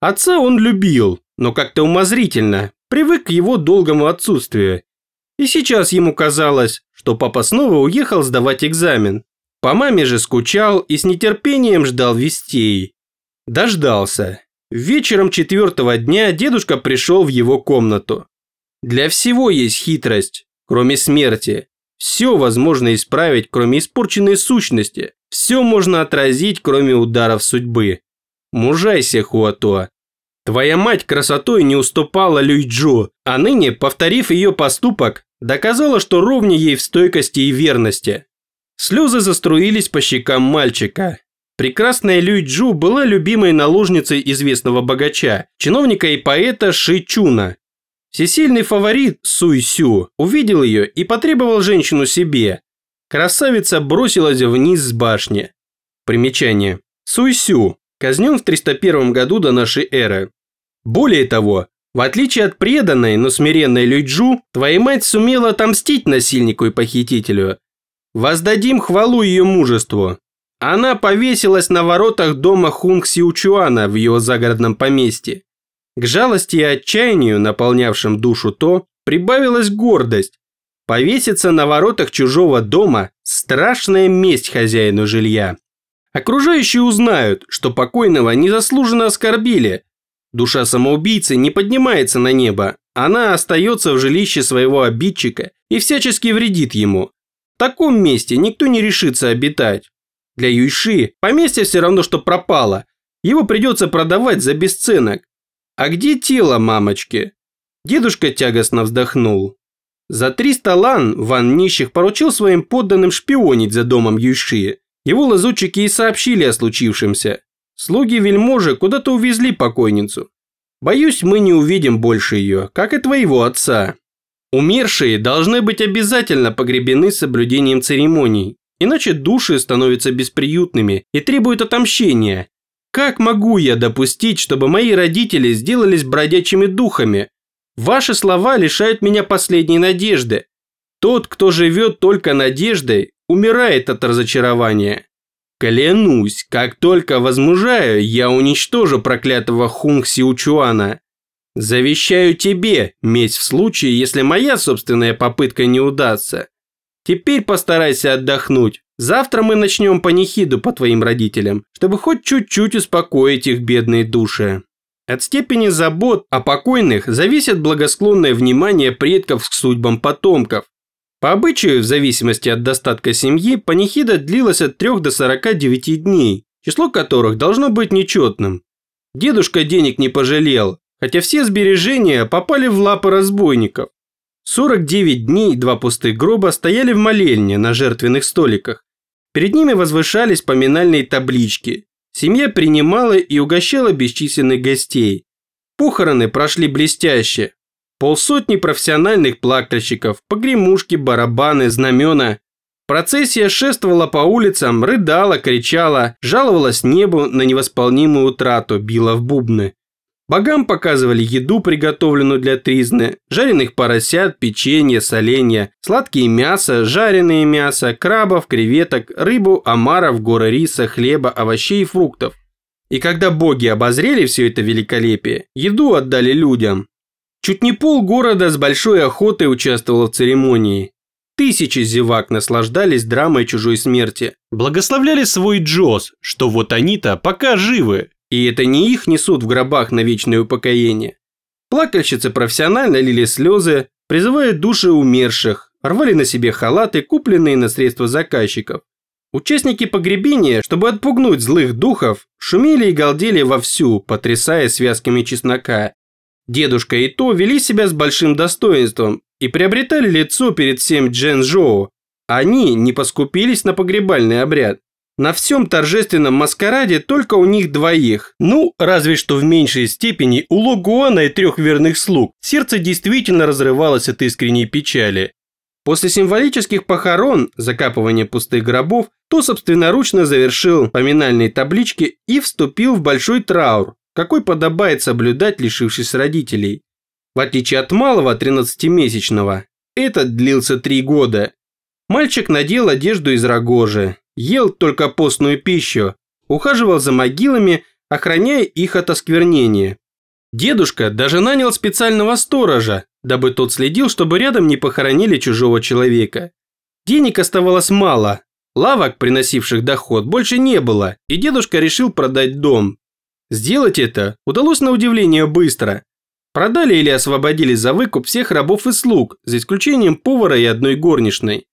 Отца он любил, но как-то умозрительно, привык к его долгому отсутствию. И сейчас ему казалось, что папа снова уехал сдавать экзамен. По маме же скучал и с нетерпением ждал вестей. Дождался. Вечером четвертого дня дедушка пришел в его комнату. Для всего есть хитрость, кроме смерти. Все возможно исправить, кроме испорченной сущности. Все можно отразить, кроме ударов судьбы. Мужайся, Хуатуа. Твоя мать красотой не уступала Люйджу, а ныне, повторив ее поступок, доказала, что ровнее ей в стойкости и верности. Слезы заструились по щекам мальчика. Прекрасная Люйджу была любимой наложницей известного богача, чиновника и поэта Ши Чуна, Всесильный фаворит Суй Сю увидел ее и потребовал женщину себе. Красавица бросилась вниз с башни. Примечание. Суй Сю казнен в 301 году до нашей эры. Более того, в отличие от преданной, но смиренной Люйджу, твоя мать сумела отомстить насильнику и похитителю. Воздадим хвалу ее мужеству. Она повесилась на воротах дома Хунг Сиучуана в его загородном поместье. К жалости и отчаянию, наполнявшим душу то, прибавилась гордость. Повеситься на воротах чужого дома – страшная месть хозяину жилья. Окружающие узнают, что покойного незаслуженно оскорбили. Душа самоубийцы не поднимается на небо, она остается в жилище своего обидчика и всячески вредит ему. В таком месте никто не решится обитать. Для Юйши поместье все равно, что пропало. Его придется продавать за бесценок. «А где тело мамочки?» Дедушка тягостно вздохнул. За 300 лан Ван Нищих поручил своим подданным шпионить за домом Юйши. Его лазутчики и сообщили о случившемся. Слуги вельможи куда-то увезли покойницу. Боюсь, мы не увидим больше ее, как и твоего отца. Умершие должны быть обязательно погребены с соблюдением церемоний, иначе души становятся бесприютными и требуют отомщения, как могу я допустить, чтобы мои родители сделались бродячими духами? Ваши слова лишают меня последней надежды. Тот, кто живет только надеждой, умирает от разочарования. Клянусь, как только возмужаю, я уничтожу проклятого Хунг Сиучуана. Завещаю тебе месть в случае, если моя собственная попытка не удастся. Теперь постарайся отдохнуть. Завтра мы начнем панихиду по твоим родителям, чтобы хоть чуть-чуть успокоить их бедные души. От степени забот о покойных зависит благосклонное внимание предков к судьбам потомков. По обычаю, в зависимости от достатка семьи, панихида длилась от 3 до 49 дней, число которых должно быть нечетным. Дедушка денег не пожалел, хотя все сбережения попали в лапы разбойников. 49 дней два пустых гроба стояли в молельне на жертвенных столиках, Перед ними возвышались поминальные таблички. Семья принимала и угощала бесчисленных гостей. Похороны прошли блестяще. Полсотни профессиональных плакальщиков, погремушки, барабаны, знамена. Процессия шествовала по улицам, рыдала, кричала, жаловалась небу на невосполнимую утрату, била в бубны. Богам показывали еду, приготовленную для тризны, жареных поросят, печенье, соленья, сладкие мясо, жареное мясо, крабов, креветок, рыбу, омаров, горы риса, хлеба, овощей и фруктов. И когда боги обозрели все это великолепие, еду отдали людям. Чуть не пол города с большой охотой участвовало в церемонии. Тысячи зевак наслаждались драмой чужой смерти. Благословляли свой Джоз, что вот они-то пока живы, и это не их несут в гробах на вечное упокоение. Плакальщицы профессионально лили слезы, призывая души умерших, рвали на себе халаты, купленные на средства заказчиков. Участники погребения, чтобы отпугнуть злых духов, шумели и галдели вовсю, потрясая связками чеснока. Дедушка и то вели себя с большим достоинством и приобретали лицо перед всем Джен Жоу. Они не поскупились на погребальный обряд. На всем торжественном маскараде только у них двоих. Ну, разве что в меньшей степени у Логуана и трех верных слуг. Сердце действительно разрывалось от искренней печали. После символических похорон, закапывания пустых гробов, то собственноручно завершил поминальные таблички и вступил в большой траур, какой подобает соблюдать, лишившись родителей. В отличие от малого 13-месячного, этот длился три года. Мальчик надел одежду из рогожи, ел только постную пищу, ухаживал за могилами, охраняя их от осквернения. Дедушка даже нанял специального сторожа, дабы тот следил, чтобы рядом не похоронили чужого человека. Денег оставалось мало, лавок, приносивших доход, больше не было, и дедушка решил продать дом. Сделать это удалось на удивление быстро. Продали или освободили за выкуп всех рабов и слуг, за исключением повара и одной горничной.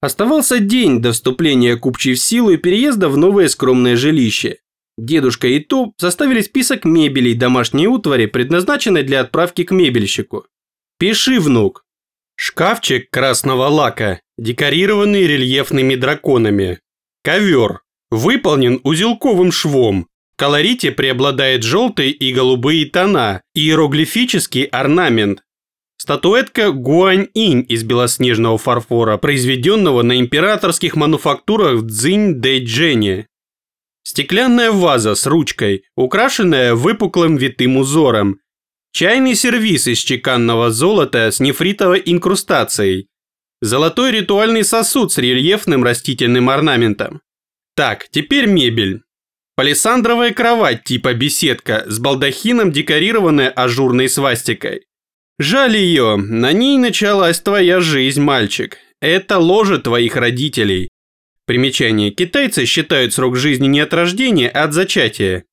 Оставался день до вступления купчей в силу и переезда в новое скромное жилище. Дедушка и Топ составили список мебелей домашней утвари, предназначенной для отправки к мебельщику. Пиши, внук. Шкафчик красного лака, декорированный рельефными драконами. Ковер. Выполнен узелковым швом. Колорите преобладает желтые и голубые тона, иероглифический орнамент. Статуэтка Гуань-инь из белоснежного фарфора, произведенного на императорских мануфактурах в Цзинь-Дэйджэне. Стеклянная ваза с ручкой, украшенная выпуклым витым узором. Чайный сервиз из чеканного золота с нефритовой инкрустацией. Золотой ритуальный сосуд с рельефным растительным орнаментом. Так, теперь мебель. Палисандровая кровать типа беседка с балдахином, декорированная ажурной свастикой. Жаль ее, на ней началась твоя жизнь, мальчик. Это ложе твоих родителей. Примечание. Китайцы считают срок жизни не от рождения, а от зачатия.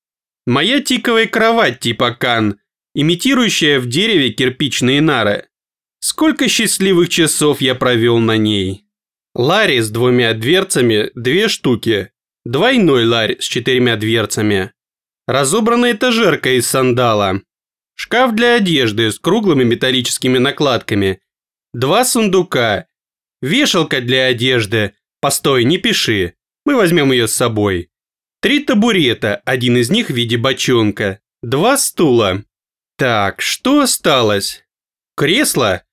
Моя тиковая кровать типа кан, имитирующая в дереве кирпичные нары. Сколько счастливых часов я провел на ней. Ларри с двумя дверцами – две штуки. Двойной ларь с четырьмя дверцами. Разобранная этажерка из сандала. Шкаф для одежды с круглыми металлическими накладками. Два сундука. Вешалка для одежды – Постой, не пиши. Мы возьмем ее с собой. Три табурета, один из них в виде бочонка. Два стула. Так, что осталось? Кресло?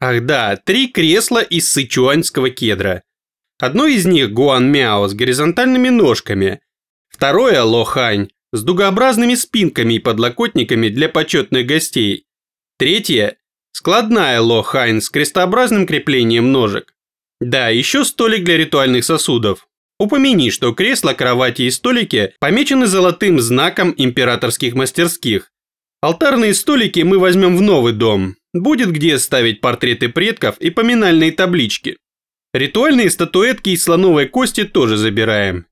Ах да, три кресла из сычуанского кедра. Одно из них Гуан Мяо с горизонтальными ножками. Второе Лохань с дугообразными спинками и подлокотниками для почетных гостей. Третье – складная Лохань с крестообразным креплением ножек. Да, еще столик для ритуальных сосудов. Упомяни, что кресла, кровати и столики помечены золотым знаком императорских мастерских. Алтарные столики мы возьмем в новый дом. Будет где ставить портреты предков и поминальные таблички. Ритуальные статуэтки из слоновой кости тоже забираем.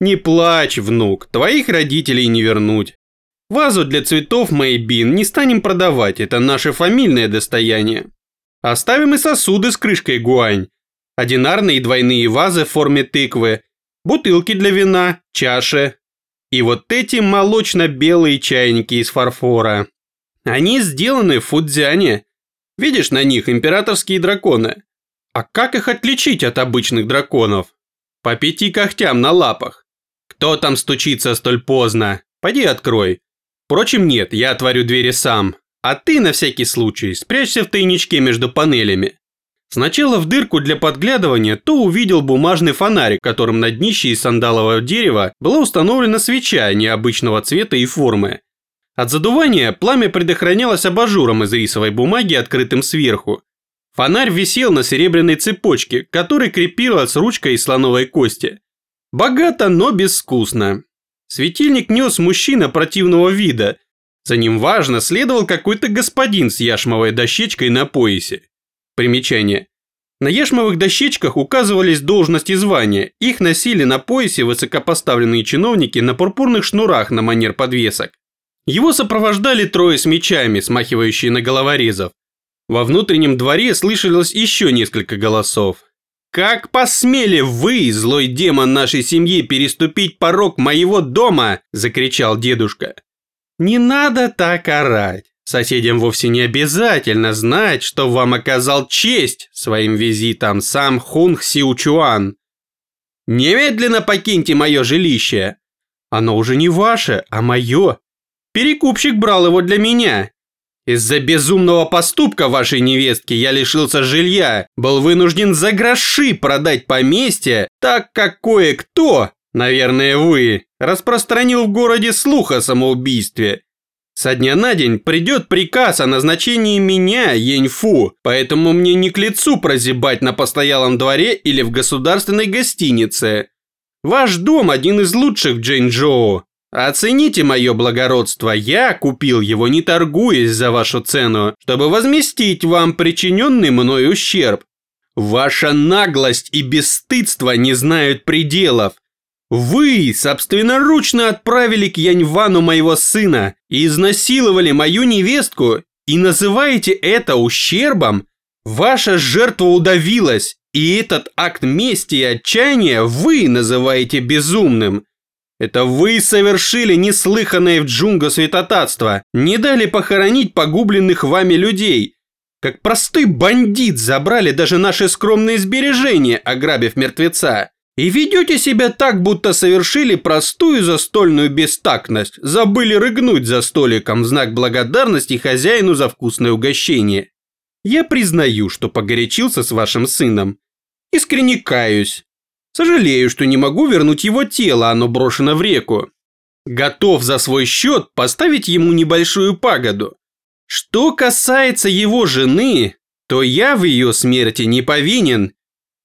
Не плачь, внук, твоих родителей не вернуть. Вазу для цветов Мэйбин не станем продавать, это наше фамильное достояние. Оставим и сосуды с крышкой гуань, одинарные двойные вазы в форме тыквы, бутылки для вина, чаши. И вот эти молочно-белые чайники из фарфора. Они сделаны в Фудзяне. Видишь на них императорские драконы. А как их отличить от обычных драконов? По пяти когтям на лапах. Кто там стучится столь поздно? Пойди открой. Впрочем, нет, я отворю двери сам. А ты, на всякий случай, спрячься в тайничке между панелями. Сначала в дырку для подглядывания то увидел бумажный фонарик, которым на днище из сандалового дерева была установлена свеча необычного цвета и формы. От задувания пламя предохранялось абажуром из рисовой бумаги, открытым сверху. Фонарь висел на серебряной цепочке, которой крепилась ручка из слоновой кости. Богато, но безвкусно. Светильник нес мужчина противного вида. За ним важно следовал какой-то господин с яшмовой дощечкой на поясе. Примечание. На яшмовых дощечках указывались должности и звания, их носили на поясе высокопоставленные чиновники на пурпурных шнурах на манер подвесок. Его сопровождали трое с мечами, смахивающие на головорезов. Во внутреннем дворе слышалось еще несколько голосов. «Как посмели вы, злой демон нашей семьи, переступить порог моего дома?» – закричал дедушка. «Не надо так орать. Соседям вовсе не обязательно знать, что вам оказал честь своим визитом сам Хунг Сиучуан. Немедленно покиньте мое жилище. Оно уже не ваше, а мое. Перекупщик брал его для меня. Из-за безумного поступка вашей невестки я лишился жилья, был вынужден за гроши продать поместье, так как кое-кто, наверное вы, распространил в городе слух о самоубийстве со дня на день придет приказ о назначении меня, Яньфу, поэтому мне не к лицу прозябать на постоялом дворе или в государственной гостинице. Ваш дом один из лучших в Джейнчжоу. Оцените мое благородство, я купил его не торгуясь за вашу цену, чтобы возместить вам причиненный мной ущерб. Ваша наглость и бесстыдство не знают пределов. Вы собственноручно отправили к Яньвану моего сына и изнасиловали мою невестку и называете это ущербом? Ваша жертва удавилась, и этот акт мести и отчаяния вы называете безумным. Это вы совершили неслыханное в джунго святотатство, не дали похоронить погубленных вами людей. Как простой бандит забрали даже наши скромные сбережения, ограбив мертвеца. И ведете себя так, будто совершили простую застольную бестактность, забыли рыгнуть за столиком в знак благодарности хозяину за вкусное угощение. Я признаю, что погорячился с вашим сыном. Искренне каюсь. Сожалею, что не могу вернуть его тело, оно брошено в реку. Готов за свой счет поставить ему небольшую пагоду. Что касается его жены, то я в ее смерти не повинен.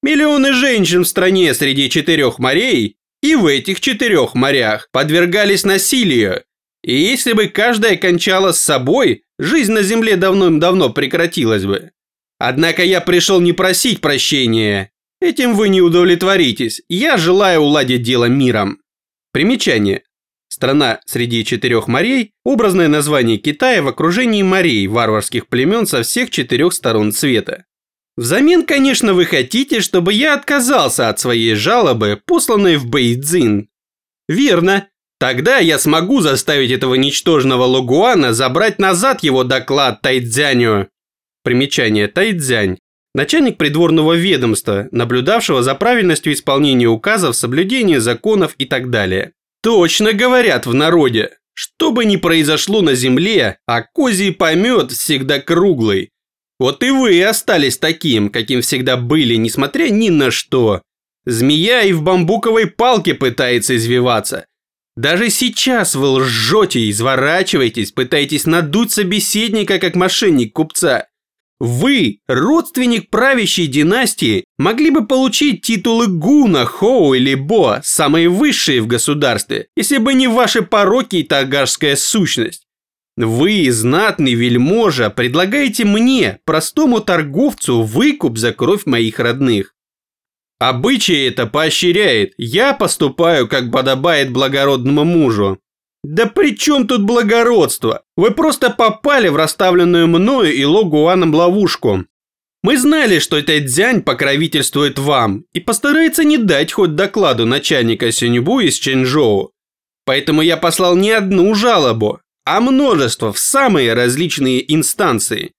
Миллионы женщин в стране среди четырех морей и в этих четырех морях подвергались насилию. И если бы каждая кончала с собой, жизнь на земле давно-давно прекратилась бы. Однако я пришел не просить прощения, Этим вы не удовлетворитесь. Я желаю уладить дело миром. Примечание. Страна среди четырех морей – образное название Китая в окружении морей варварских племен со всех четырех сторон света. Взамен, конечно, вы хотите, чтобы я отказался от своей жалобы, посланной в Бэйцзин. Верно. Тогда я смогу заставить этого ничтожного Логуана забрать назад его доклад Тайцзяню. Примечание Тайцзянь начальник придворного ведомства, наблюдавшего за правильностью исполнения указов, соблюдения законов и так далее. Точно говорят в народе, что бы ни произошло на земле, а козий помет всегда круглый. Вот и вы остались таким, каким всегда были, несмотря ни на что. Змея и в бамбуковой палке пытается извиваться. Даже сейчас вы лжете, изворачиваетесь, пытаетесь надуть собеседника, как мошенник купца. Вы, родственник правящей династии, могли бы получить титулы Гуна, Хоу или Бо, самые высшие в государстве, если бы не ваши пороки и тагажская сущность. Вы, знатный вельможа, предлагаете мне, простому торговцу, выкуп за кровь моих родных. Обычай это поощряет, я поступаю, как подобает благородному мужу. Да при чем тут благородство? Вы просто попали в расставленную мною и Логуаном ловушку. Мы знали, что этот дзянь покровительствует вам и постарается не дать хоть докладу начальника Синьбу из Чэньчжоу. Поэтому я послал не одну жалобу, а множество в самые различные инстанции.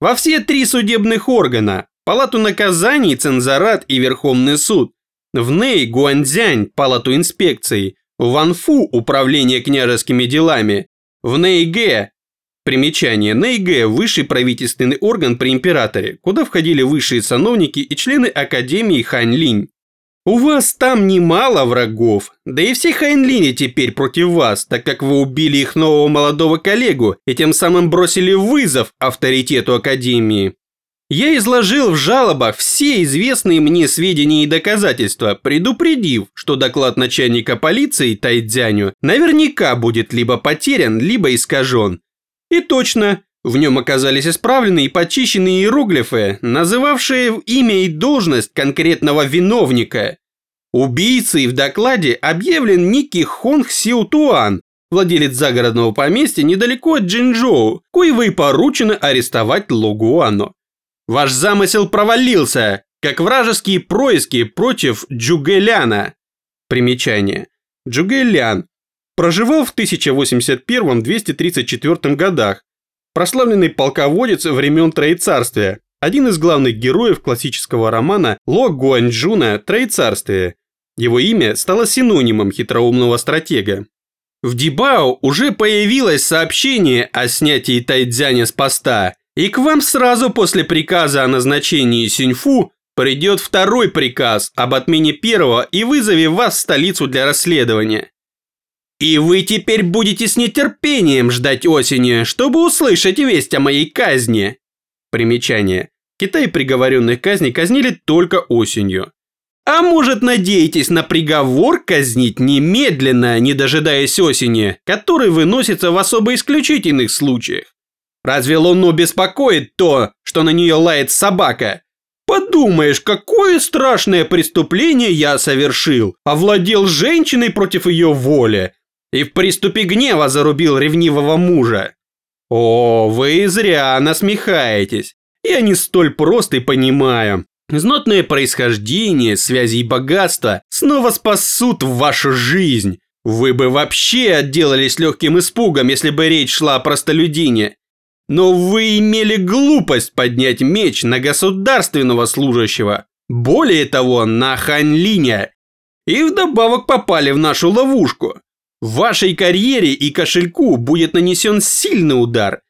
Во все три судебных органа, Палату наказаний, Цензорат и Верховный суд, в Нэй, Гуанцзянь, Палату инспекций, в Ванфу – управление княжескими делами, в Нейге – примечание Нейге – высший правительственный орган при императоре, куда входили высшие сановники и члены Академии Ханьлинь. У вас там немало врагов, да и все Хайнлини теперь против вас, так как вы убили их нового молодого коллегу и тем самым бросили вызов авторитету Академии. Я изложил в жалобах все известные мне сведения и доказательства, предупредив, что доклад начальника полиции Тайдзяню наверняка будет либо потерян, либо искажен. И точно, в нем оказались исправлены и почищены иероглифы, называвшие имя и должность конкретного виновника. Убийцей в докладе объявлен Ники Хонг Сиутуан, владелец загородного поместья недалеко от Джинчжоу, коего и поручено арестовать Логуано. Ваш замысел провалился, как вражеские происки против Джугеляна. Примечание. Джугелян проживал в 1081-234 годах, прославленный полководец времен Троецарствия, один из главных героев классического романа Ло Гуанчжуна «Троецарствие». Его имя стало синонимом хитроумного стратега. В Дибао уже появилось сообщение о снятии Тайцзяня с поста – и к вам сразу после приказа о назначении Синьфу придет второй приказ об отмене первого и вызове вас в столицу для расследования. И вы теперь будете с нетерпением ждать осени, чтобы услышать весть о моей казни. Примечание. Китай приговоренных казни казнили только осенью. А может, надеетесь на приговор казнить немедленно, не дожидаясь осени, который выносится в особо исключительных случаях? Разве Луну беспокоит то, что на нее лает собака? Подумаешь, какое страшное преступление я совершил. Овладел женщиной против ее воли. И в приступе гнева зарубил ревнивого мужа. О, вы зря насмехаетесь. Я не столь прост и понимаю. Знатное происхождение, связи и богатство снова спасут вашу жизнь. Вы бы вообще отделались легким испугом, если бы речь шла о простолюдине. Но вы имели глупость поднять меч на государственного служащего. Более того, на Ханлиня. И вдобавок попали в нашу ловушку. В вашей карьере и кошельку будет нанесен сильный удар.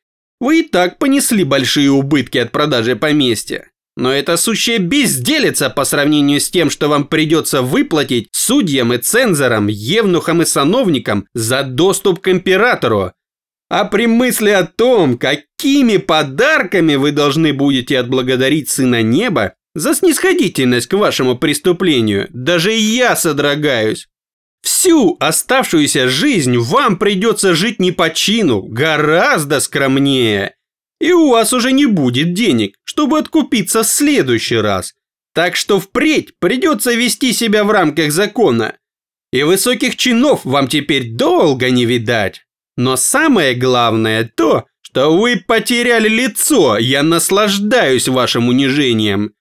Вы и так понесли большие убытки от продажи поместья. Но это сущая безделица по сравнению с тем, что вам придется выплатить судьям и цензорам, евнухам и сановникам за доступ к императору, а при мысли о том, какими подарками вы должны будете отблагодарить Сына Неба за снисходительность к вашему преступлению, даже я содрогаюсь. Всю оставшуюся жизнь вам придется жить не по чину, гораздо скромнее. И у вас уже не будет денег, чтобы откупиться в следующий раз. Так что впредь придется вести себя в рамках закона. И высоких чинов вам теперь долго не видать. Но самое главное то, что вы потеряли лицо, я наслаждаюсь вашим унижением.